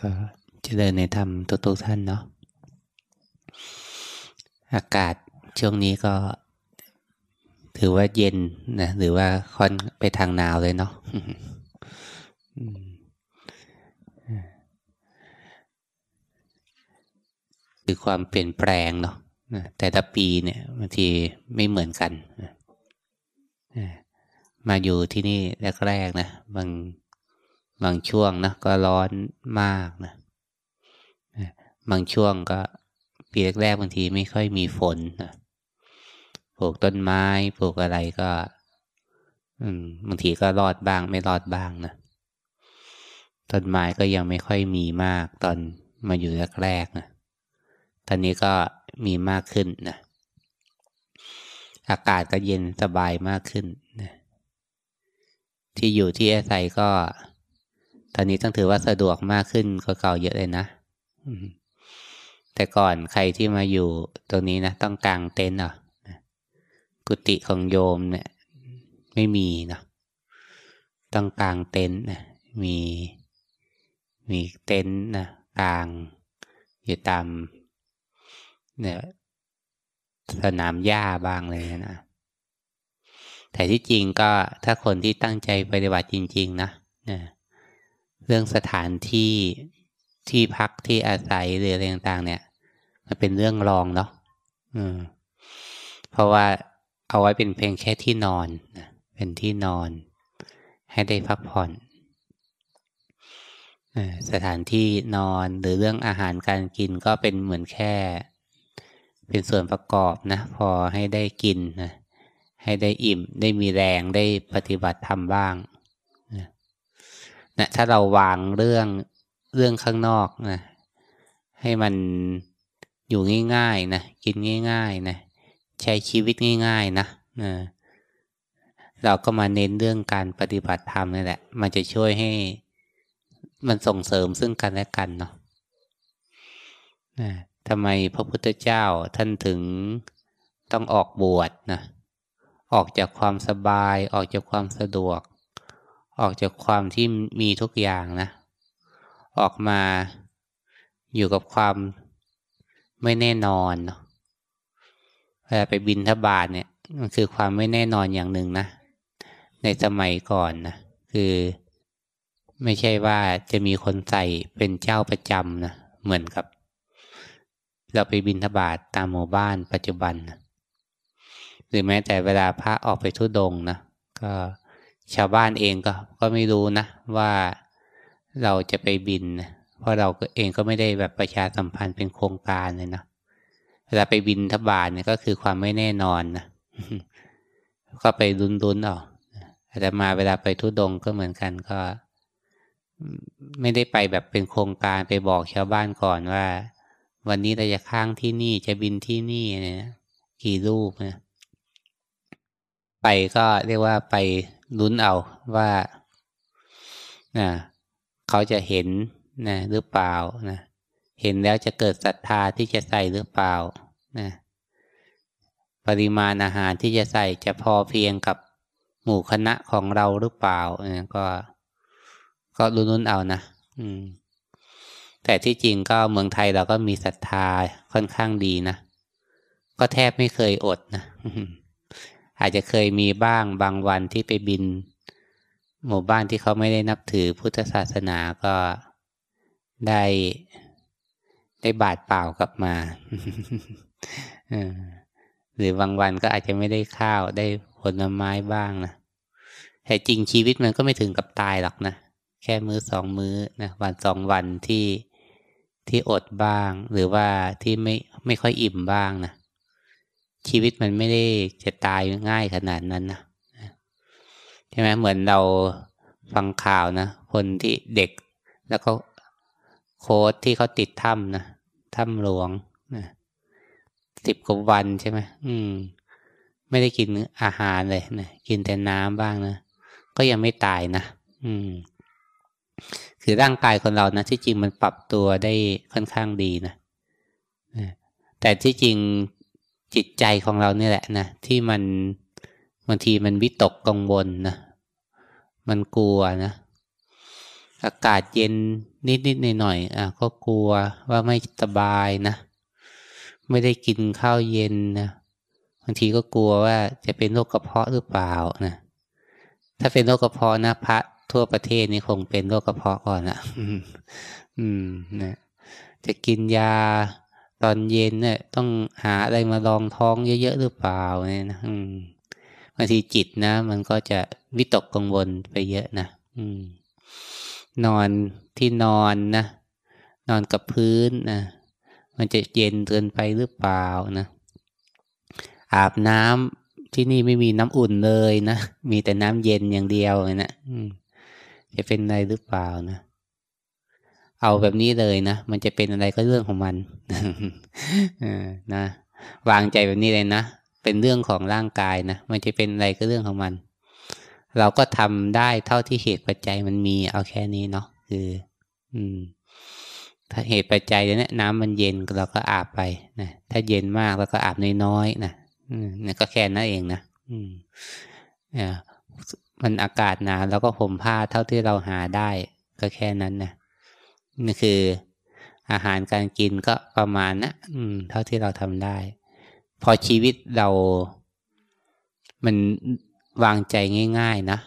ก็เจริญในธรรมทุกๆท่านเนาะอากาศช่วงนี้ก็ ถือว่าเย็นนะหรือว่าค่อนไปทางหนาวเลยเนาะคือความเปลี่ยนแปลงเนาะแต่ละปีเนี่ยบางทีไม่เหมือนกัน มาอยู่ที่นี่แรกๆนะบาง บางช่วงนะก็ร้อนมากนะบางช่วงก็ปีแรกๆบางทีไม่ค่อยมีฝนนะปลูกต้นไม้ปลูกอะไรก็บางทีก็รอดบ้าง ไม่รอดบ้างนะต้นไม้ก็ยังไม่ค่อยมีมากตอนมาอยู่แรกๆนะตอนนี้ก็มีมากขึ้นนะอากาศก็เย็นสบายมากขึ้นนะที่อยู่ที่อาศัยก็ ตอนนี้ต้องถือว่าสะดวกมากขึ้นกว่าเก่าเยอะเลยนะแต่ก่อนใครที่มาอยู่ตรงนี้นะต้องกางเต็นท์อะกุฏิของโยมเนี่ย ไม่มีนะต้องกางเต็นท์นะมีมีเต็นท์นะกางอยู่ตามเนี่ยสนามหญ้าบ้างเลยนะแต่ที่จริงก็ถ้าคนที่ตั้งใจปฏิบัติจริง ๆ นะนะ เรื่องสถานที่ที่พักที่อาศัยหรืออะไรต่างๆ เนี่ย มันเป็นเรื่องรองเนาะอืม เพราะว่าเอาไว้เป็นเพียงแค่ที่นอนเป็นที่นอน ให้ได้พักผ่อนสถานที่นอนหรือเรื่องอาหารการกินก็เป็นเหมือนแค่ เป็นส่วนประกอบนะ พอให้ได้กินนะให้ได้อิ่มได้มีแรงได้ปฏิบัติธรรมบ้าง นะถ้าเราวางเรื่องเรื่องข้างนอกนะให้มันอยู่ง่ายๆนะกินง่ายๆนะใช้ชีวิตง่ายๆนะนะเราก็มาเน้นเรื่องการปฏิบัติธรรมนี่แหละ มันจะช่วยให้มันส่งเสริมซึ่งกันและกันเนาะนะทำไมพระพุทธเจ้าท่านถึงต้องออกบวชนะออกจากความสบายออกจากความสะดวก ออกจากความที่มีทุกอย่างนะ ออกมาอยู่กับความไม่แน่นอนเวลาไปบินทบาทเนี่ยมันคือความไม่แน่นอนอย่างหนึ่งนะ ในสมัยก่อนนะคือไม่ใช่ว่าจะมีคนใส่เป็นเจ้าประจำนะเหมือนกับ เราไปบินทบาทตามหมู่บ้านปัจจุบันนะหรือแม้แต่เวลาพระออกไปทุดงนะก็ ชาวบ้านเองก็ก็ไม่รู้นะ ว่าเราจะไปบินนะเพราะเราเองก็ไม่ได้แบบประชาสัมพันธ์เป็นโครงการเลยนะเวลาไปบินทบาทเนี่ยก็คือความไม่แน่นอนนะก็ไปดุนๆเออาแต่มาเวลาไปทุดงก็เหมือนกันก็ ไม่ได้ไปแบบเป็นโครงการไปบอกชาวบ้านก่อนว่า วันนี้เราจะค้างที่นี่จะบินที่นี่เนี่ยกี่รูปนะไปก็เรียกว่าไป ลุ้นเอาว่านะเขาจะเห็นนะหรือเปล่านะเห็นแล้วจะเกิดศรัทธาที่จะใส่หรือเปล่านะปริมาณอาหารที่จะใส่จะพอเพียงกับหมู่คณะของเราหรือเปล่านะก็ ก็ลุ้นๆเอานะอืม แต่ที่จริงก็เมืองไทยเราก็มีศรัทธาค่อนข้างดีนะ ก็แทบไม่เคยอดนะ อาจจะเคยมีบ้างบางวันที่ไปบิน หมู่บ้านที่เขาไม่ได้นับถือพุทธศาสนาก็ได้ได้บาดเปล่ากลับมาหรือบางวันก็อาจจะไม่ได้ข้าวได้ผลไม้บ้างนะแต่จริงชีวิตมันก็ไม่ถึงกับตายหรอกนะแค่มือสองมือนะวันสองวันที่ที่อดบ้าง หรือว่าที่ไม่ไม่ค่อยอิ่มบ้างนะ ชีวิตมันไม่ได้จะตายง่ายขนาดนั้นนะใช่ไหมเหมือนเราฟังข่าวนะคนที่เด็กแล้วก็โค้ดที่เขาติดถ้ำนะถ้ำหลวงนะสิบกว่าวันใช่ไหมอืม ไม่ได้กินอาหารเลยนะกินแต่น้ำบ้างนะก็ยังไม่ตายนะอืม คือร่างกายคนเรานะที่จริงมันปรับตัวได้ค่อนข้างดีนะแต่ที่จริง จิตใจของเราเนี่ยแหละนะที่มันบางทีมันวิตกกังวลนะมันกลัวนะอากาศเย็นนิดๆหน่อยๆอะก็กลัวว่าไม่สบายนะ ไม่ได้กินข้าวเย็นนะบางทีก็กลัวว่าจะเป็นโรคกระเพาะหรือเปล่านะถ้าเป็นโรคกระเพาะนะพระทั่วประเทศนี่คงเป็นโรคกระเพาะก่อนนะอืมนะจะกินยา ตอนเย็นเนี่ย ต้องหาอะไรมาลองท้องเยอะๆหรือเปล่าเนี่ยนะบางทีจิตนะ มันก็จะวิตกกังวลไปเยอะนะอืมนอนที่นอนนะนอนกับพื้นนะมันจะเย็นเกินไปหรือเปล่านะอาบน้ำที่นี่ไม่มีน้ำอุ่นเลยนะมีแต่น้ำเย็นอย่างเดียวนะอืมจะเป็นอะไรหรือเปล่านะ เอาแบบนี้เลยนะ มันจะเป็นอะไรก็เรื่องของมันนะ วางใจแบบนี้เลยนะ เป็นเรื่องของร่างกายนะ มันจะเป็นอะไรก็เรื่องของมัน เราก็ทำได้เท่าที่เหตุปัจจัยมันมี เอาแค่นี้เนาะ คือ อืม ถ้าเหตุปัจจัยเนี่ยน้ำมันเย็นเราก็อาบไปนะ ถ้าเย็นมากเราก็อาบน้อยๆนะอืมนี่ก็แค่นั้นเองนะ อืมอ่ามันอากาศหนาวเราก็ห่มผ้าเท่าที่เราหาได้ ก็แค่นั้นนะ นี่คืออาหารการกินก็ประมาณนะอืม เท่าที่เราทำได้ พอชีวิตเรามันวางใจง่าย ๆนะ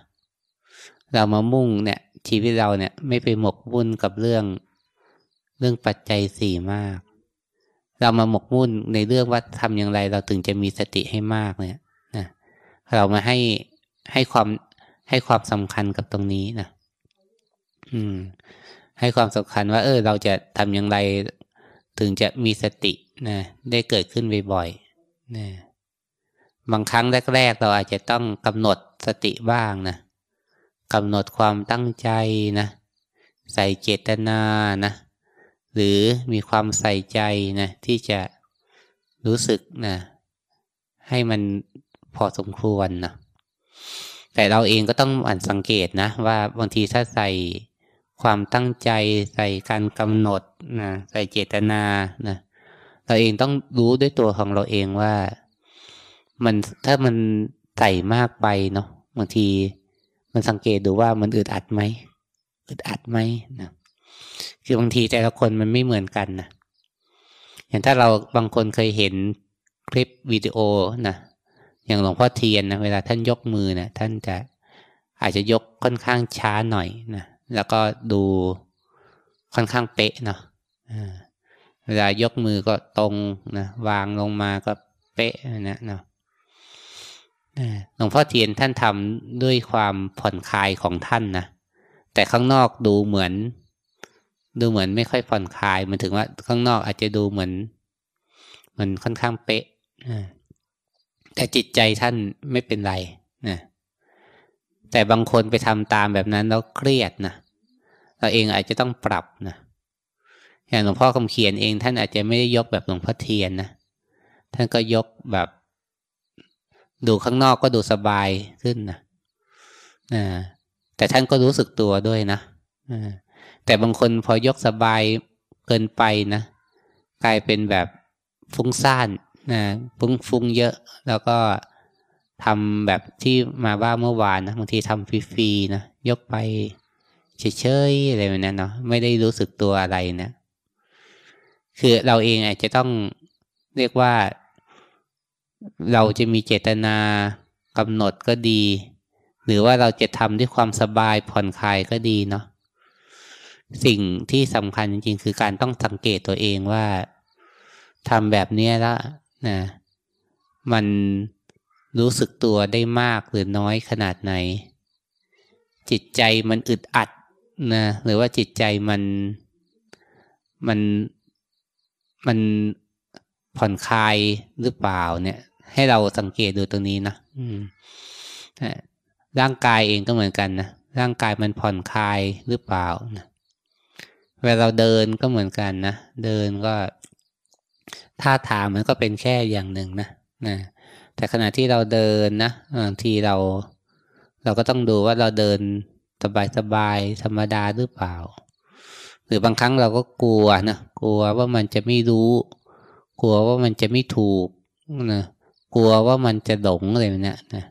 เรามามุ่งเนี่ย ชีวิตเราเนี่ย ไม่ไปหมกมุ่นกับเรื่องเรื่องปัจจัยสี่มาก เรามาหมกมุ่นในเรื่องว่าทำอย่างไร เราถึงจะมีสติให้มากเนี่ยนะเรามาให้ให้ความให้ความสำคัญกับตรงนี้นะอืม ให้ความสำคัญว่า เออ เราจะทำอย่างไร ถึงจะมีสตินะได้เกิดขึ้นบ่อยๆนะบางครั้งแรก ๆ เราอาจจะต้องกำหนดสติบ้างนะกำหนดความตั้งใจนะใส่เจตนานะหรือมีความใส่ใจนะที่จะรู้สึกนะให้มันพอสมควรนะแต่เราเองก็ต้องอ่านสังเกตนะ ว่าบางทีถ้าใส่ ความตั้งใจใส่การกำหนดนะใส่เจตนานะเราเองต้องรู้ด้วยตัวของเราเองว่า มันถ้ามันใส่มากไปเนาะบางทีมันสังเกตดูว่ามันอึดอัดไหมอึดอัดไหมนะคือบางทีแต่ละคนมันไม่เหมือนกันนะอย่างถ้าเราบางคนเคยเห็นคลิปวิดีโอนะอย่างหลวงพ่อเทียนนะเวลาท่านยกมือนะท่านจะอาจจะยกค่อนข้างช้าหน่อยนะ แล้วก็ดูค่อนข้างเป๊ะเนาะเวลายกมือก็ตรงนะวางลงมาก็เป๊ะนะเนาะหลวงพ่อเทียนท่านทำด้วยความผ่อนคลายของท่านนะแต่ข้างนอกดูเหมือน ดูเหมือนไม่ค่อยผ่อนคลายมันถึงว่าข้างนอกอาจจะดูเหมือนมันค่อนข้างเป๊ะแต่จิตใจท่านไม่เป็นไรนะ แต่บางคนไปทำตามแบบนั้นแล้วเครียดนะเราเองอาจจะต้องปรับนะอย่างหลวงพ่อคำเขียนเองท่านอาจจะไม่ได้ยกแบบหลวงพ่อเทียนนะท่านก็ยกแบบ ดูข้างนอกก็ดูสบายขึ้นนะแต่ท่านก็รู้สึกตัวด้วยนะแต่บางคนพอยกสบายเกินไปนะกลายเป็นแบบฟุ้งซ่านนะฟุ้งฟุ้งเยอะแล้วก็ ทำแบบที่มาว่าเมื่อวานนะบางทีทำฟรีๆนะยกไปเฉยๆอะไรแบบนั้นเนาะไม่ได้รู้สึกตัวอะไรนะคือเราเองอาจจะต้องเรียกว่า เราจะมีเจตนากำหนดก็ดี หรือว่าเราจะทำด้วยความสบายผ่อนคลายก็ดีเนาะสิ่งที่สำคัญจริงๆ คือการต้องสังเกตตัวเองว่าทำแบบนี้แล้วนะมัน รู้สึกตัวได้มากหรือน้อยขนาดไหน จิตใจมันอึดอัดนะหรือว่าจิตใจมันมันมันผ่อนคลายหรือเปล่าเนี่ย ให้เราสังเกตดูตรงนี้นะร่างกายเองก็เหมือนกันนะร่างกายมันผ่อนคลายหรือเปล่านะเวลาเราเดินก็เหมือนกันนะเดินก็ท่าทางมันก็เป็นแค่อย่างหนึ่งนะ นะแต่ขณะที่เราเดินนะบางทีเรา เราก็ต้องดูว่าเราเดินสบายสบายธรรมดาหรือเปล่า หรือบางครั้งเราก็กลัวนะกลัวว่ามันจะไม่รู้ กลัวว่ามันจะไม่ถูกนะกลัวว่ามันจะหลงอะไรแบบนี้นะ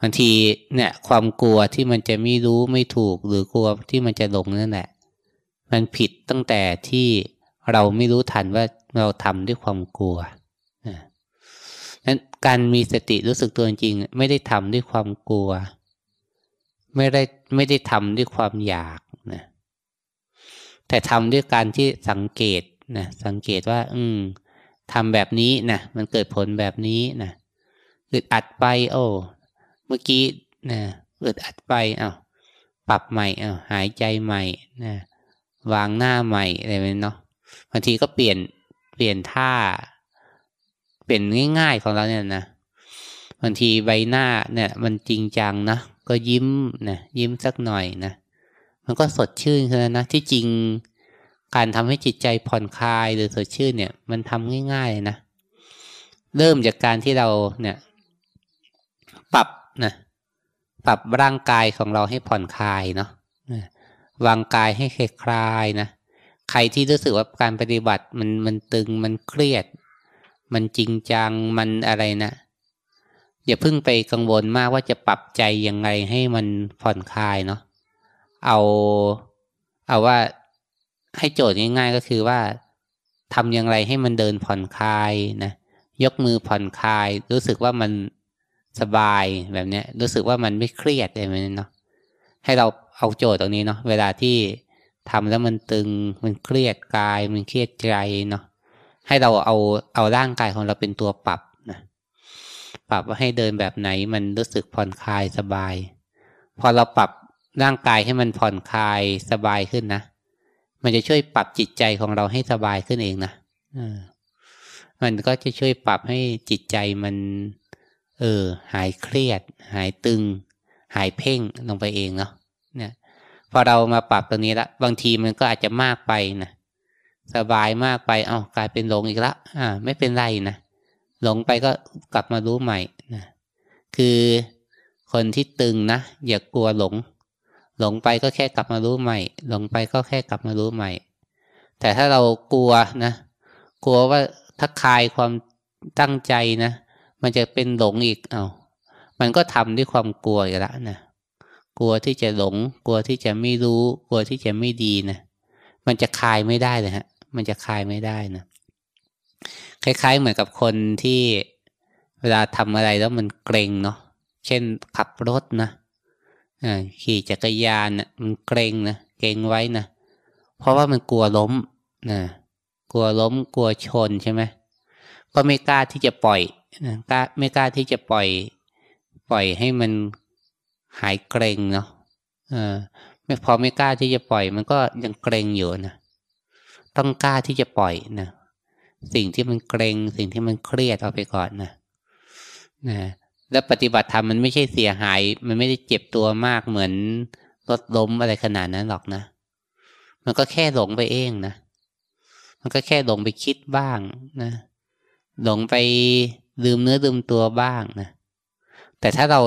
บางทีเนี่ย ความกลัวที่มันจะไม่รู้ไม่ถูก หรือกลัวที่มันจะหลงนั่นแหละ มันผิดตั้งแต่ที่เราไม่รู้ทันว่าเราทำด้วยความกลัว การมีสติรู้สึกตัวจริง ไม่ได้ทำด้วยความกลัว ไม่ได้ไม่ได้ทำด้วยความอยากนะแต่ทำด้วยการที่สังเกตนะสังเกตว่า อืมทำแบบนี้นะมันเกิดผลแบบนี้นะอึดอัดไป โอ้เมื่อกี้นะอึดอัดไปเอา้าปรับใหม่เอา้าหายใจใหม่นะวางหน้าใหม่อะไรแบบนี้เนาะบางทีก็เปลี่ยนเปลี่ยนท่า เปลี่ยนง่ายๆของเราเนี่ยนะบางทีใบหน้าเนี่ย มันจริงจังนะก็ยิ้มนะยิ้มสักหน่อยนะมันก็สดชื่นขึ้นนะที่จริงการทำให้จิตใจผ่อนคลายหรือสดชื่นเนี่ย มันทำง่ายๆนะเริ่มจากการที่เราเนี่ย ปรับนะปรับร่างกายของเราให้ผ่อนคลายเนาะวางกายให้คลายนะใครที่รู้สึกว่าการปฏิบัติมันมันตึงมันเครียด มันจริงจังมันอะไรนะอย่าเพิ่งไปกังวลมากว่าจะปรับใจยังไงให้มันผ่อนคลายเนาะเอาเอาว่าให้โจทย์ง่ายๆก็คือว่าทำอย่างไรให้มันเดินผ่อนคลายนะยกมือผ่อนคลาย รู้สึกว่ามันสบายแบบนี้รู้สึกว่ามันไม่เครียดอะไรแบบนี้เนาะให้เราเอาโจทย์ตรงนี้เนาะเวลาที่ทำแล้วมันตึงมันเครียดกาย มันเครียดใจเนาะ ให้เราเอาเอาร่างกายของเราเป็นตัวปรับนะปรับว่าให้เดินแบบไหนมันรู้สึกผ่อนคลายสบาย พอเราปรับร่างกายให้มันผ่อนคลายสบายขึ้นนะ มันจะช่วยปรับจิตใจของเราให้สบายขึ้นเองนะมันก็จะช่วยปรับให้จิตใจมัน เออ หายเครียด หายตึง หายเพ่งลงไปเองเนาะเนี่ย พอเรามาปรับตรงนี้ละบางทีมันก็อาจจะมากไปนะ สบายมากไป เอา้ากลายเป็นหลงอีกละ อ่า ไม่เป็นไรนะหลงไปก็กลับมารู้ใหม่นะคือคนที่ตึงนะอย่ากลัวหลง หลงไปก็แค่กลับมารู้ใหม่ หลงไปก็แค่กลับมารู้ใหม่ แต่ถ้าเรากลัวนะ กลัวว่าถ้าคลายความตั้งใจนะ มันจะเป็นหลงอีก เอา้ามันก็ทำด้วยความกลัวอีกแล้วนะกลัวที่จะหลง กลัวที่จะไม่รู้ กลัวที่จะไม่ดีนะมันจะคลายไม่ได้เลยฮะ มันจะคลายไม่ได้นะคล้ายๆ เหมือนกับคนที่เวลาทำอะไรแล้วมันเกรงเนาะเช่นขับรถนะขี่จักรยานนะมันเกรงนะเกรงไว้นะเพราะว่ามันกลัวล้มนะกลัวล้มกลัวชนใช่ไหมก็ไม่กล้าที่จะปล่อยนะกล้าไม่กล้าที่จะปล่อย ปล่อยให้มันหายเกรงเนาะเออไม่พอไม่กล้าที่จะปล่อย มันก็ยังเกรงอยู่นะ ต้องกล้าที่จะปล่อยนะสิ่งที่มันเกรงสิ่งที่มันเครียดเอาไปก่อนนะนะแล้วปฏิบัติธรรมมันไม่ใช่เสียหาย มันไม่ได้เจ็บตัวมากเหมือนรถล้มอะไรขนาดนั้นหรอกนะ มันก็แค่หลงไปเองนะ มันก็แค่หลงไปคิดบ้างนะหลงไปลืมเนื้อลืมตัวบ้างนะ แต่ถ้าเรา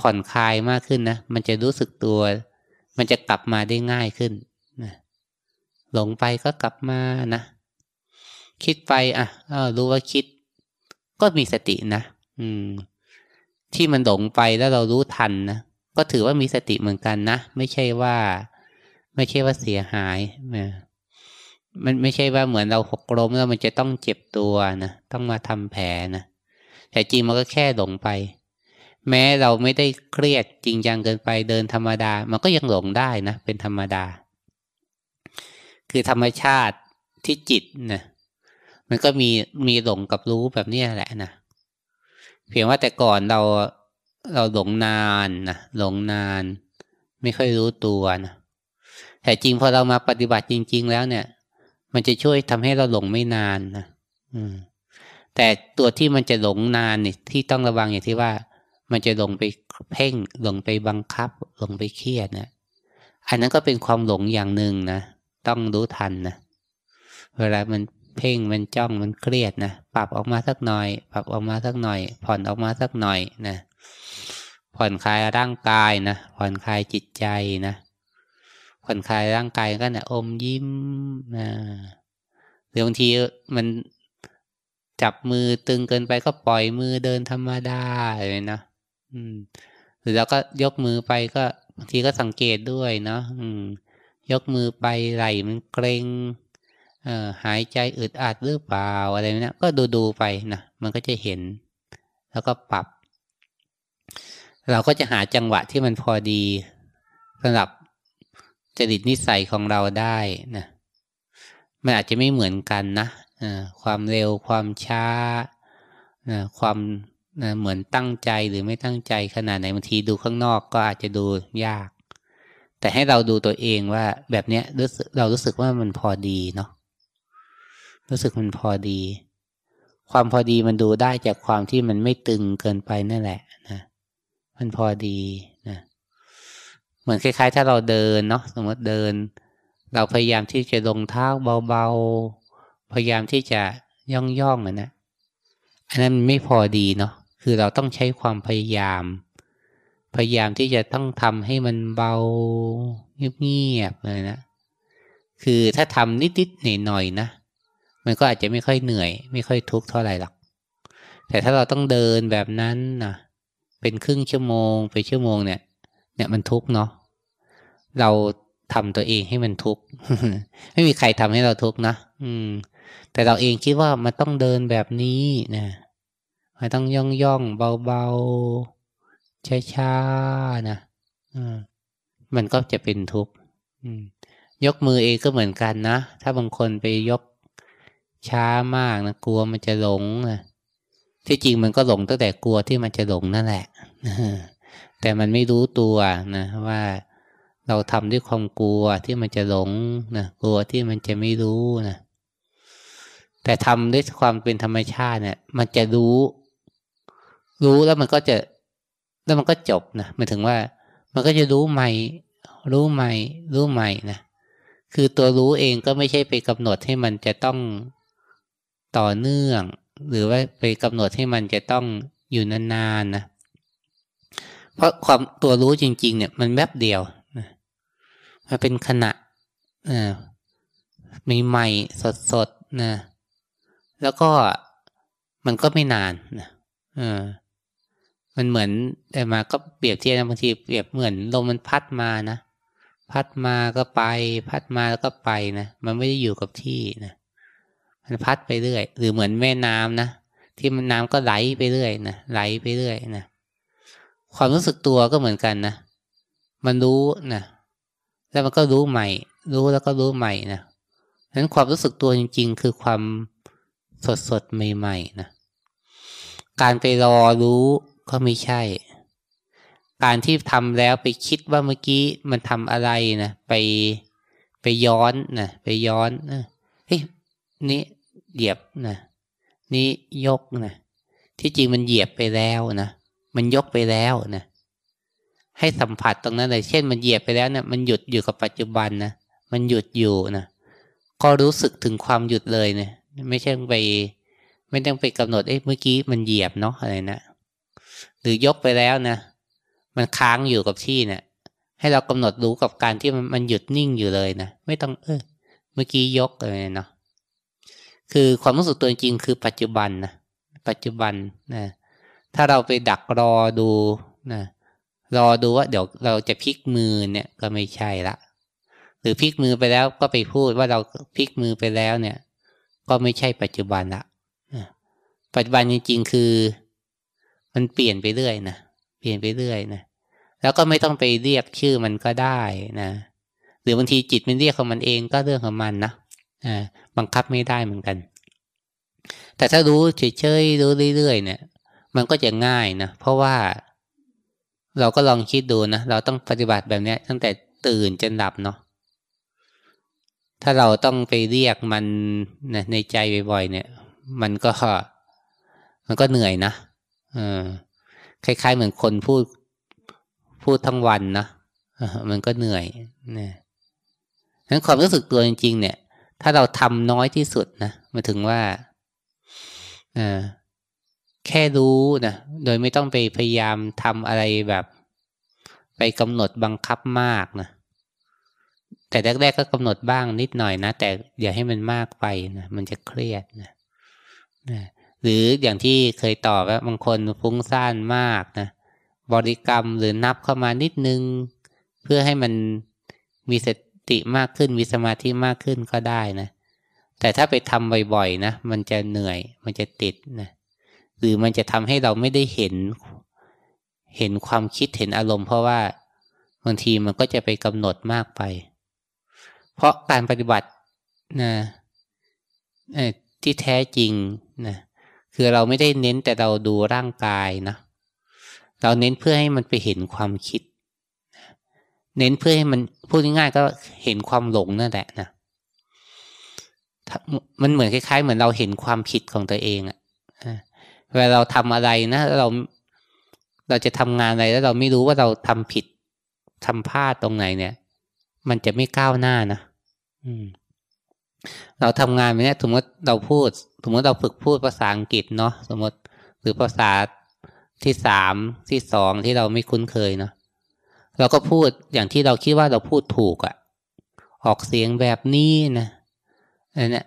ผ่อนคลายมากขึ้นนะ มันจะรู้สึกตัว มันจะกลับมาได้ง่ายขึ้น หลงไปก็กลับมานะ คิดไปอะรู้ว่าคิด ก็มีสตินะอืม ที่มันหลงไปแล้วเรารู้ทันนะก็ถือว่ามีสติเหมือนกันนะ ไม่ใช่ว่า ไม่ใช่ว่าเสียหายนะมันไม่ใช่ว่าเหมือนเราหกล้มแล้วมันจะต้องเจ็บตัวนะต้องมาทำแผลนะแต่จริงมันก็แค่หลงไป แม้เราไม่ได้เครียดจริงจังเกินไปเดินธรรมดา มันก็ยังหลงได้นะเป็นธรรมดา คือธรรมชาติที่จิตนะมันก็มีมีหลงกับรู้แบบนี้แหละนะเพียงว่าแต่ก่อนเราเราหลงนานนะหลงนาน ไม่ค่อยรู้ตัวนะแต่จริงพอเรามาปฏิบัติจริง ๆ แล้วเนี่ย มันจะช่วยทำให้เราหลงไม่นานนะอืมแต่ตัวที่มันจะหลงนานเนี่ยที่ต้องระวังอย่างที่ว่า มันจะหลงไปเพ่งหลงไปบังคับหลงไปเครียดนะอันนั้นก็เป็นความหลงอย่างหนึ่งนะ ต้องรู้ทันนะ เวลามันเพ่งมันจ้องมันเครียดนะ ปรับออกมาสักหน่อย ปรับออกมาสักหน่อย ผ่อนออกมาสักหน่อยนะ ผ่อนคลายร่างกายนะ ผ่อนคลายจิตใจนะ ผ่อนคลายร่างกายก็นะอมยิ้มนะหรือบางทีมันจับมือตึงเกินไปก็ปล่อยมือเดินธรรมดาเลยนะอืมรือเราก็ยกมือไปก็บางทีก็สังเกตด้วยเนาะอืม ยกมือไปไหลมันเกรงเอ่อหายใจอึดอัดหรือเปล่าอะไรนี้ยก็ดูดูไปนะมันก็จะเห็น แล้วก็ปรับ เราก็จะหาจังหวะที่มันพอดีสำหรับจริตนิสัยของเราได้นะมันอาจจะไม่เหมือนกันนะความเร็วความช้าความเหมือนตั้งใจหรือไม่ตั้งใจขนาดไหนบางทีดูข้างนอกก็อาจจะดูยาก แต่ให้เราดูตัวเองว่าแบบเนี้ยรู้สึกเรารู้สึกว่ามันพอดีเนาะรู้สึกมันพอดี ความพอดีมันดูได้จากความที่มันไม่ตึงเกินไปนั่นแหละนะมันพอดีนะเหมือนคล้าย ๆ ถ้าเราเดินเนาะสมมติเดิน เราพยายามที่จะลงเท้าเบาๆ พยายามที่จะย่องๆนะอันนั้นไม่พอดีเนาะคือเราต้องใช้ความพยายาม พยายามที่จะต้องทำให้มันเบาเงียบๆเลยนะ คือถ้าทำนิดๆหน่อยๆนะ มันก็อาจจะไม่ค่อยเหนื่อย ไม่ค่อยทุกข์เท่าไหร่หรอก แต่ถ้าเราต้องเดินแบบนั้นนะเป็นครึ่งชั่วโมงไปชั่วโมงเนี่ย เนี่ยมันทุกข์เนาะ เราทำตัวเองให้มันทุกข์ ไม่มีใครทำให้เราทุกข์นะ อืม แต่เราเองคิดว่ามันต้องเดินแบบนี้นะ มันต้องย่องย่องเบาๆ ช้าๆนะมันก็จะเป็นทุกข์ยกมือเองก็เหมือนกันนะ ถ้าบางคนไปยกช้ามากนะกลัวมันจะหลงนะที่จริงมันก็หลงตั้งแต่กลัวที่มันจะหลงนั่นแหละแต่มันไม่รู้ตัวนะว่าเราทำด้วยความกลัวที่มันจะหลงนะกลัวที่มันจะไม่รู้นะแต่ทำด้วยความเป็นธรรมชาติเนี่ย มันจะรู้ รู้แล้วมันก็จะ แล้วมันก็จบนะหมายถึงว่า มันก็จะรู้ใหม่ รู้ใหม่ รู้ใหม่นะคือตัวรู้เองก็ไม่ใช่ไปกำหนดให้มันจะต้องต่อเนื่อง หรือว่าไปกำหนดให้มันจะต้องอยู่นานๆนะเพราะความตัวรู้จริง ๆ เนี่ย มันแวบเดียวนะมันเป็นขณะอ่าใหม่ๆสดๆนะแล้วก็มันก็ไม่นานนะเออ มันเหมือนแต่มาก็เปรียบเทียบบางทีเปรียบเหมือนลมมันพัดมานะพัดมาก็ไป พัดมาแล้วก็ไปนะมันไม่ได้อยู่กับที่นะมันพัดไปเรื่อย หรือเหมือนแม่น้ำนะที่มันน้ำก็ไหลไปเรื่อยนะไหลไปเรื่อยนะความรู้สึกตัวก็เหมือนกันนะมันรู้นะแล้วมันก็รู้ใหม่ รู้แล้วก็รู้ใหม่นะฉะนั้นความรู้สึกตัวจริง ๆ คือความสดสดใหม่ๆนะการไปรอรู้ ก็ไม่ใช่ การที่ทำแล้วไปคิดว่าเมื่อกี้มันทำอะไรนะไปไปย้อนนะไปย้อนเฮ้ยนี่เหยียบนะนี่ยกนะที่จริงมันเหยียบไปแล้วนะมันยกไปแล้วนะให้สัมผัสตรงนั้นเลย เช่นมันเหยียบไปแล้วเนะี่ยมันหยุดอยู่กับปัจจุบันนะมันหยุดอยู่นะก็รู้สึกถึงความหยุดเลยเนะไม่ใช่ไป ไม่ต้องไปกำหนดเอ้เมื่อกี้มันเหยียบเนาะอะไรนะ หรือยกไปแล้วนะ มันค้างอยู่กับที่เนะี่ย ให้เรากำหนดรู้กับการที่มันมันหยุดนิ่งอยู่เลยนะ ไม่ต้องเออเมื่อกี้ยกอะไรเนาะคือความรู้สึกตัวจริงคือปัจจุบันนะปัจจุบันนะถ้าเราไปดักรอดูนะรอดูว่าเดี๋ยวเราจะพลิกมือเนี่ยก็ไม่ใช่ละหรือพลิกมือไปแล้วก็ไปพูดว่าเราพลิกมือไปแล้วเนี่ย ก็ไม่ใช่ปัจจุบันละปัจจุบันจริงๆคือ มันเปลี่ยนไปเรื่อยนะเปลี่ยนไปเรื่อยนะแล้วก็ไม่ต้องไปเรียกชื่อมันก็ได้นะหรือบางทีจิตมันเรียกของมันเองก็เรื่องของมันนะอ่าบังคับไม่ได้เหมือนกัน แต่ถ้ารู้เฉยๆรู้เรื่อยๆเนี่ย มันก็จะง่ายนะเพราะว่าเราก็ลองคิดดูนะ เราต้องปฏิบัติแบบนี้ตั้งแต่ตื่นจนหลับเนาะถ้าเราต้องไปเรียกมันนะในใจบ่อยๆเนี่ย มันก็มันก็เหนื่อยนะ เออคล้าย ๆ เหมือนคนพูดพูดทั้งวันนะมันก็เหนื่อยนะนั้นความรู้สึกตัวจริง ๆ เนี่ย ถ้าเราทำน้อยที่สุดนะมาถึงว่าแค่รู้นะโดยไม่ต้องไปพยายามทำอะไรแบบ ไปกำหนดบังคับมากนะแต่แรก ๆ ก็กำหนดบ้างนิดหน่อยนะ แต่อย่าให้มันมากไปนะมันจะเครียดนะนะ หรืออย่างที่เคยตอบว่าบางคนฟุ้งซ่านมากนะบริกรรมหรือนับเข้ามานิดนึง เพื่อให้มันมีสติมากขึ้นมีสมาธิมากขึ้นก็ได้นะแต่ถ้าไปทำบ่อยๆนะมันจะเหนื่อยมันจะติดนะหรือมันจะทำให้เราไม่ได้เห็น เห็นความคิดเห็นอารมณ์เพราะว่าบางทีมันก็จะไปกำหนดมากไป เพราะการปฏิบัตินะที่แท้จริงนะ คือเราไม่ได้เน้นแต่เราดูร่างกายนะ เราเน้นเพื่อให้มันไปเห็นความคิด เน้นเพื่อให้มันพูดง่ายๆก็เห็นความหลงนั่นแหละนะมันเหมือนคล้ายๆ เหมือนเราเห็นความผิดของตัวเองอะเวลาเราทำอะไรนะเราเราจะทำงานอะไรแล้วเราไม่รู้ว่าเราทำผิดทำพลาดตรงไหนเนี่ย มันจะไม่ก้าวหน้านะอืมเราทำงานไปเนี่ยสมมติเราพูด มมติเราฝึกพูดภาษาอังกฤษเนาะสมมติหรือภาษาที่สามที่สองที่เราไม่คุ้นเคยเนาะเราก็พูดอย่างที่เราคิดว่าเราพูดถูกอะออกเสียงแบบนี้นะอันนี้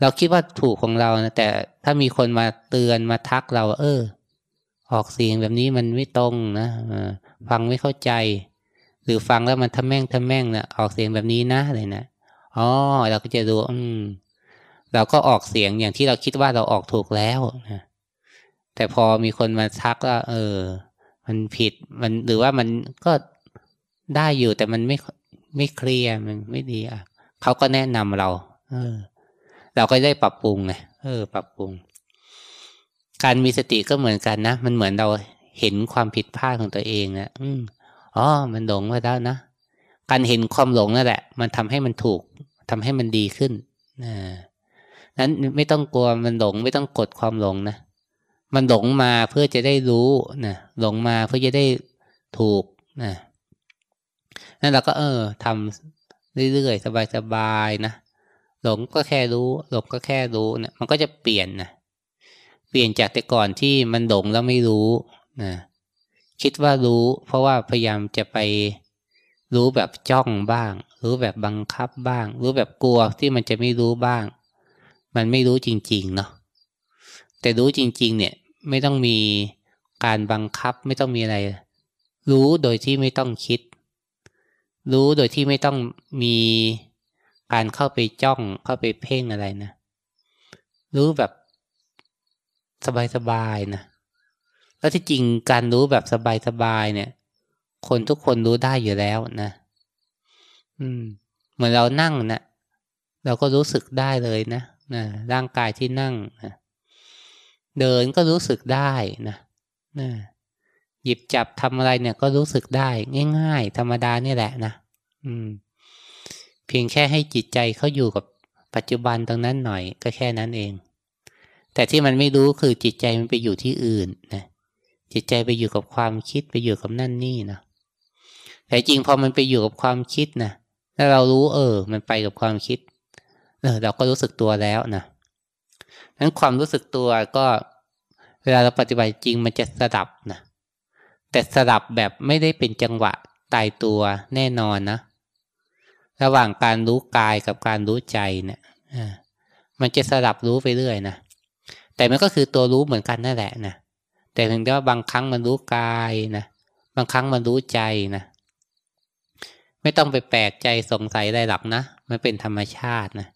เราคิดว่าถูกของเรานะแต่ถ้ามีคนมาเตือนมาทักเรา เออ ออกเสียงแบบนี้มันไม่ตรงนะฟังไม่เข้าใจ หรือฟังแล้วมันทำแม่งทำแม่งนะออกเสียงแบบนี้นะเลยนะอ๋อเราก็จะดูอืม เราก็ออกเสียงอย่างที่เราคิดว่าเราออกถูกแล้วนะแต่พอมีคนมาทักว่าเออ มันผิดมันหรือว่ามันก็ได้อยู่แต่มันไม่ไม่เคลียร์มันไม่ดีอะเขาก็แนะนำเรา เออ เราก็ได้ปรับปรุงไงเออ ปรับปรุง การมีสติก็เหมือนกันนะมันเหมือนเราเห็นความผิดพลาดของตัวเองนะอืมอ๋อมันหลงไปแล้วนะการเห็นความหลงนั่นแหละ มันทำให้มันถูกทำให้มันดีขึ้นนะ นั้นไม่ต้องกลัวมันหลงไม่ต้องกดความหลงนะ มันหลงมาเพื่อจะได้รู้นะหลงมาเพื่อจะได้ถูกนะนั่นเราก็เออทำเรื่อยๆ สบายๆนะหลงก็แค่รู้ หลงก็แค่รู้เนะี่ยมันก็จะเปลี่ยนนะเปลี่ยนจากแต่ก่อนที่มันหลงแล้วไม่รู้นะคิดว่ารู้ เพราะว่าพยายามจะไปรู้แบบจ้องบ้าง รู้แบบบังคับบ้าง รู้แบบกลัวที่มันจะไม่รู้บ้าง มันไม่รู้จริงๆเนาะแต่รู้จริง ๆ เนี่ยไม่ต้องมีการบังคับไม่ต้องมีอะไร รู้โดยที่ไม่ต้องคิด รู้โดยที่ไม่ต้องมีการเข้าไปจ้องเข้าไปเพ่งอะไรนะ รู้แบบสบายๆนะแล้วที่จริงการรู้แบบสบายๆเนี่ย คนทุกคนรู้ได้อยู่แล้วนะอืม เหมือนเรานั่งนะเราก็รู้สึกได้เลยนะ นะร่างกายที่นั่งนะเดินก็รู้สึกได้นะนะหยิบจับทำอะไรเนี่ยก็รู้สึกได้ง่าย ๆ ธรรมดานี่แหละนะอืม เพียงแค่ให้จิตใจเขาอยู่กับปัจจุบันตรงนั้นหน่อยก็แค่นั้นเอง แต่ที่มันไม่รู้คือจิตใจมันไปอยู่ที่อื่นนะจิตใจไปอยู่กับความคิดไปอยู่กับนั่นนี่นะแต่จริงพอมันไปอยู่กับความคิดนะแล้วเรารู้เออ มันไปกับความคิด เราก็รู้สึกตัวแล้วนะนั้นความรู้สึกตัวก็เวลาเราปฏิบัติจริงมันจะสลับนะแต่สลับแบบไม่ได้เป็นจังหวะตายตัวแน่นอนนะ ระหว่างการรู้กายกับการรู้ใจเนี่ยมันจะสลับรู้ไปเรื่อยนะแต่มันก็คือตัวรู้เหมือนกันนั่นแหละนะแต่เพียงแต่ว่าบางครั้งมันรู้กายนะบางครั้งมันรู้ใจนะไม่ต้องไปแปลกใจสงสัยอะไรหรอกนะมันเป็นธรรมชาตินะ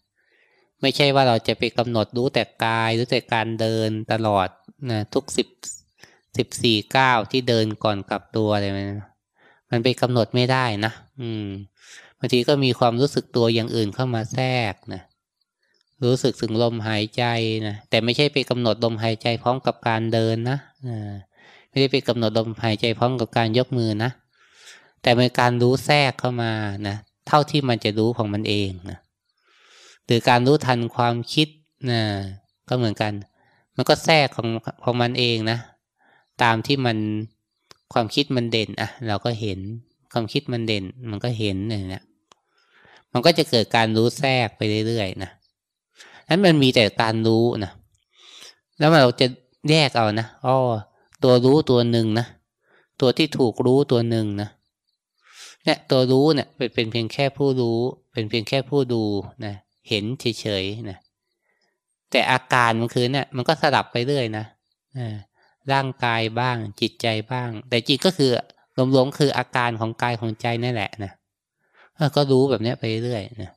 ไม่ใช่ว่าเราจะไปกำหนดรู้แต่กายรู้แต่การเดินตลอดนะทุกสิบสิบสี่เก้าที่เดินก่อนกลับตัวอะไรมันมันไปกำหนดไม่ได้นะอืมบางทีก็มีความรู้สึกตัวอย่างอื่นเข้ามาแทรกนะรู้สึกถึงลมหายใจนะแต่ไม่ใช่ไปกำหนดลมหายใจพร้อมกับการเดินนะไม่ได้ไปกำหนดลมหายใจพร้อมกับการยกมือนะแต่เป็นการรู้แทรกเข้ามานะเท่าที่มันจะรู้ของมันเองนะ หรือการรู้ทันความคิดนะก็เหมือนกัน มันก็แทรกของของมันเองนะ ตามที่มันความคิดมันเด่นอะ เราก็เห็นความคิดมันเด่น มันก็เห็นเนี่ยมันก็จะเกิดการรู้แทรกไปเรื่อยๆนะนั้นมันมีแต่การรู้นะแล้วเราจะแยกเอานะอ๋อตัวรู้ตัวหนึ่งนะตัวที่ถูกรู้ตัวหนึ่งนะเนี่ยตัวรู้เนี่ยเป็นเป็นเพียงแค่ผู้รู้ เป็นเพียงแค่ผู้ดูนะ เห็นเฉยๆนะแต่อาการมันคือเนี่ยมันก็สลับไปเรื่อยนะร่างกายบ้างจิตใจบ้าง แต่จริงก็คือรวมๆคืออาการของกายของใจนั่นแหละนะก็รู้แบบนี้ไปเรื่อยนะ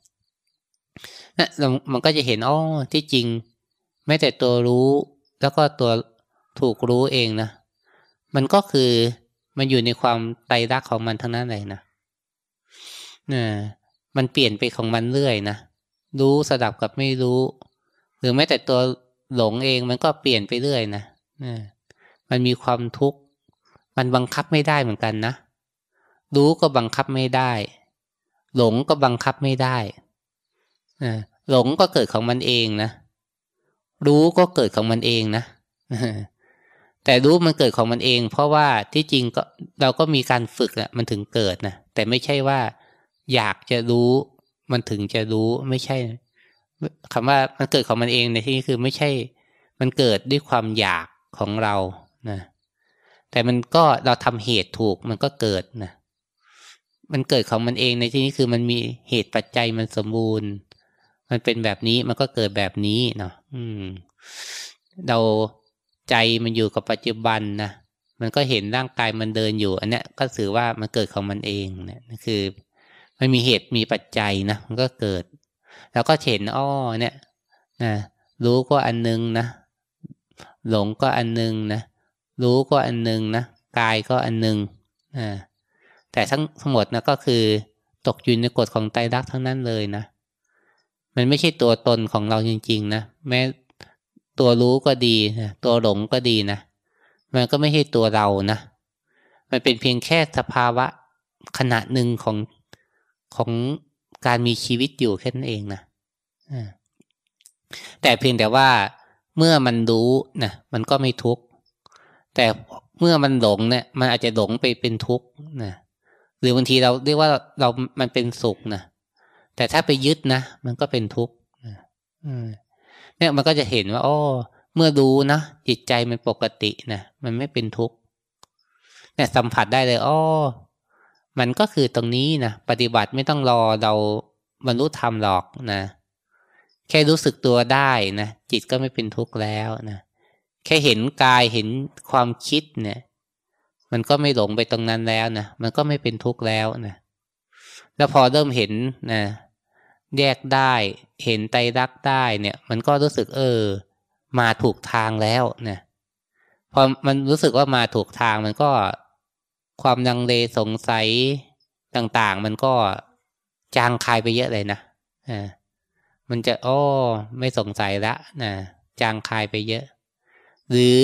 นะมันก็จะเห็นอ๋อที่จริงแม้แต่ตัวรู้ แล้วก็ตัวถูกรู้เองนะมันก็คือมันอยู่ในความไตรักของมันทั้งนั้นเลยนะนะมันเปลี่ยนไปของมันเรื่อยนะ รู้สดับกับไม่รู้ หรือแม้แต่ตัวหลงเองมันก็เปลี่ยนไปเรื่อยนะนะมันมีความทุกข์มันบังคับไม่ได้เหมือนกันนะ รู้ก็บังคับไม่ได้ หลงก็บังคับไม่ได้หลงก็เกิดของมันเองนะ รู้ก็เกิดของมันเองนะแต่รู้มันเกิดของมันเอง เพราะว่าที่จริงก็เราก็มีการฝึกนะมันถึงเกิดนะแต่ไม่ใช่ว่า อยากจะรู้ มันถึงจะรู้ไม่ใช่คำว่ามันเกิดของมันเองในที่นี้คือไม่ใช่ มันเกิดด้วยความอยากของเรานะแต่มันก็เราทำเหตุถูกมันก็เกิดนะมันเกิดของมันเองในที่นี้คือมันมีเหตุปัจจัยมันสมบูรณ์ มันเป็นแบบนี้มันก็เกิดแบบนี้เนาะอืม เราใจมันอยู่กับปัจจุบันนะมันก็เห็นร่างกายมันเดินอยู่ อันนี้ก็ถือว่ามันเกิดของมันเองเนี่ยคือ มันมีเหตุมีปัจจัยนะมันก็เกิด แล้วก็เห็นอ้อเนี่ยนะรู้ก็อันนึงนะ หลงก็อันนึงนะรู้ก็อันนึงนะกายก็อันนึงนะแต่ทั้งทั้งหมดนะก็คือตกอยู่ในกฎของไตรลักษณ์ทั้งนั้นเลยนะ มันไม่ใช่ตัวตนของเราจริง ๆ นะแม้ตัวรู้ก็ดีนะตัวหลงก็ดีนะมันก็ไม่ใช่ตัวเรานะ มันเป็นเพียงแค่สภาวะขณะหนึ่งของ ของการมีชีวิตอยู่แค่นั้นเองนะแต่เพียงแต่ว่าเมื่อมันรู้นะมันก็ไม่ทุกข์แต่เมื่อมันหลงเนี่ย มันอาจจะหลงไปเป็นทุกข์นะหรือบางทีเราเรียกว่าเรามันเป็นสุขนะแต่ถ้าไปยึดนะมันก็เป็นทุกข์เนี่ยมันก็จะเห็นว่า โอ้เมื่อดูนะจิตใจมันปกตินะมันไม่เป็นทุกข์เนี่ยสัมผัสได้เลยอ๋อ มันก็คือตรงนี้นะปฏิบัติไม่ต้องรอเราบรรลุธรรมหรอกนะ แค่รู้สึกตัวได้นะจิตก็ไม่เป็นทุกข์แล้วนะแค่เห็นกายเห็นความคิดเนี่ย มันก็ไม่หลงไปตรงนั้นแล้วนะมันก็ไม่เป็นทุกข์แล้วนะแล้วพอเริ่มเห็นนะแยกได้เห็นไตรักได้เนี่ย มันก็รู้สึกเออ มาถูกทางแล้วนะพอมันรู้สึกว่ามาถูกทางมันก็ ความดังเลสงสัยต่าง ๆ มันก็จางคายไปเยอะเลยนะอ่ามันจะอ้อไม่สงสัยละนะจางคายไปเยอะ หรือ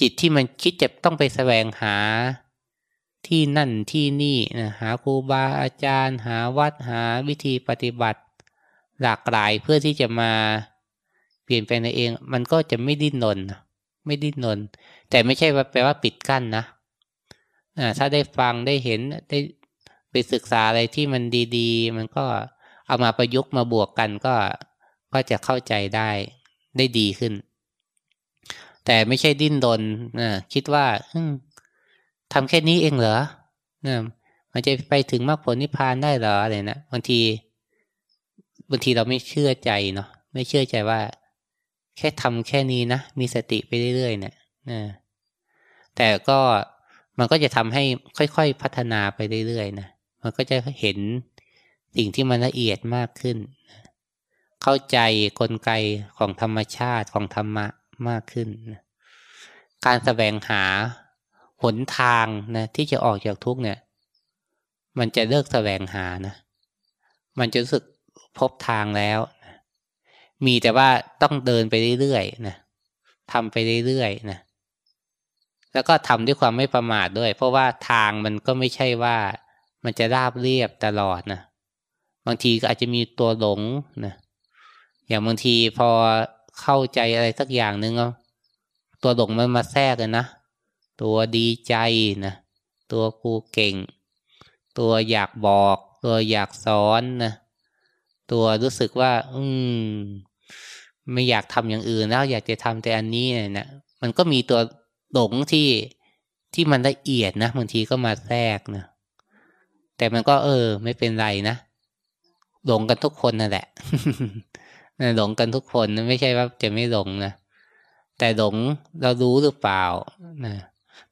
จิตที่มันคิดจะต้องไปแสวงหาที่นั่นที่นี่นะหาครูบาอาจารย์ หาวัดหาวิธีปฏิบัติ หลากหลายเพื่อที่จะมาเปลี่ยนแปลงในเอง มันก็จะไม่ดิ้นรนไม่ดิ้นรนแต่ไม่ใช่ว่าแปลว่าปิดกั้นนะ ถ้าได้ฟังได้เห็นได้ไปศึกษาอะไรที่มันดีๆ มันก็เอามาประยุกต์มาบวกกันก็ก็จะเข้าใจได้ได้ดีขึ้น แต่ไม่ใช่ดิ้นรนนะคิดว่าทำแค่นี้เองเหรอนะมันจะไปถึงมรรคผลนิพพานได้เหรออะไรนะบางทีบางทีเราไม่เชื่อใจเนาะไม่เชื่อใจว่า แค่ทำแค่นี้นะมีสติไปเรื่อยๆเนะี่ยนะแต่ก็ มันก็จะทำให้ค่อยๆพัฒนาไปเรื่อยๆนะมันก็จะเห็นสิ่งที่มันละเอียดมากขึ้น เข้าใจกลไกของธรรมชาติของธรรมะมากขึ้น การแสวงหาหนทางนะที่จะออกจากทุกเนี่ย มันจะเลิกแสวงหานะมันจะรู้สึกพบทางแล้วมีแต่ว่าต้องเดินไปเรื่อยๆนะทำไปเรื่อยๆนะ แล้วก็ทำด้วยความไม่ประมาทด้วย เพราะว่าทางมันก็ไม่ใช่ว่ามันจะราบเรียบตลอดนะบางทีก็อาจจะมีตัวหลงนะอย่างบางทีพอเข้าใจอะไรสักอย่างหนึ่งก็ตัวหลงมันมาแทรกเลยนะตัวดีใจนะตัวกูเก่ง ตัวอยากบอก ตัวอยากสอนนะตัวรู้สึกว่า อืม ไม่อยากทำอย่างอื่นแล้วอยากจะทำแต่อันนี้เนี่ยนะมันก็มีตัว หลงที่ที่มันละเอียดนะบางทีก็มาแทรกนะแต่มันก็เออ ไม่เป็นไรนะหลงกันทุกคนนั่นแหละหลงกันทุกคนไม่ใช่ว่าจะไม่หลงนะแต่หลงเรารู้หรือเปล่านะ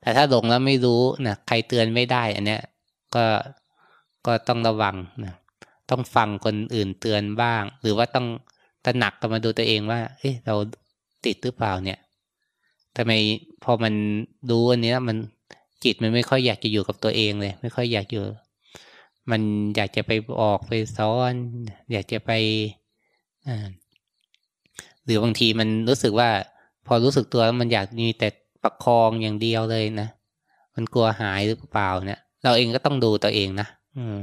แต่ถ้าหลงแล้วไม่รู้นะใครเตือนไม่ได้อันเนี้ย ก็ก็ต้องระวังนะต้องฟังคนอื่นเตือนบ้าง หรือว่าต้องตระหนักกันมาดูตัวเองว่าเฮ้ยเราติดหรือเปล่าเนี่ย ทำไมพอมันรู้อันนี้มันจิตมันไม่ค่อยอยากจะอยู่กับตัวเองเลย ไม่ค่อยอยากอยู่ มันอยากจะไปออกไปซ้อน อยากจะไปหรือบางทีมันรู้สึกว่า พอรู้สึกตัวแล้วมันอยากมีแต่ประคองอย่างเดียวเลยนะมันกลัวหายหรือเปล่าเนี่ย เราเองก็ต้องดูตัวเองนะอืม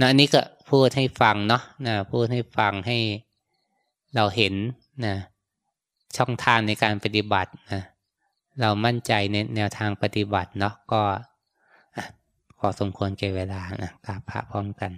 นะอันนี้ก็พูดให้ฟังเนาะนะพูดให้ฟังให้เราเห็นนะ ช่องทางในการปฏิบัตินะเรามั่นใจในแนวทางปฏิบัติเนาะก็ขอสมควรเก่เวลานะกราบพระพร้อมกัน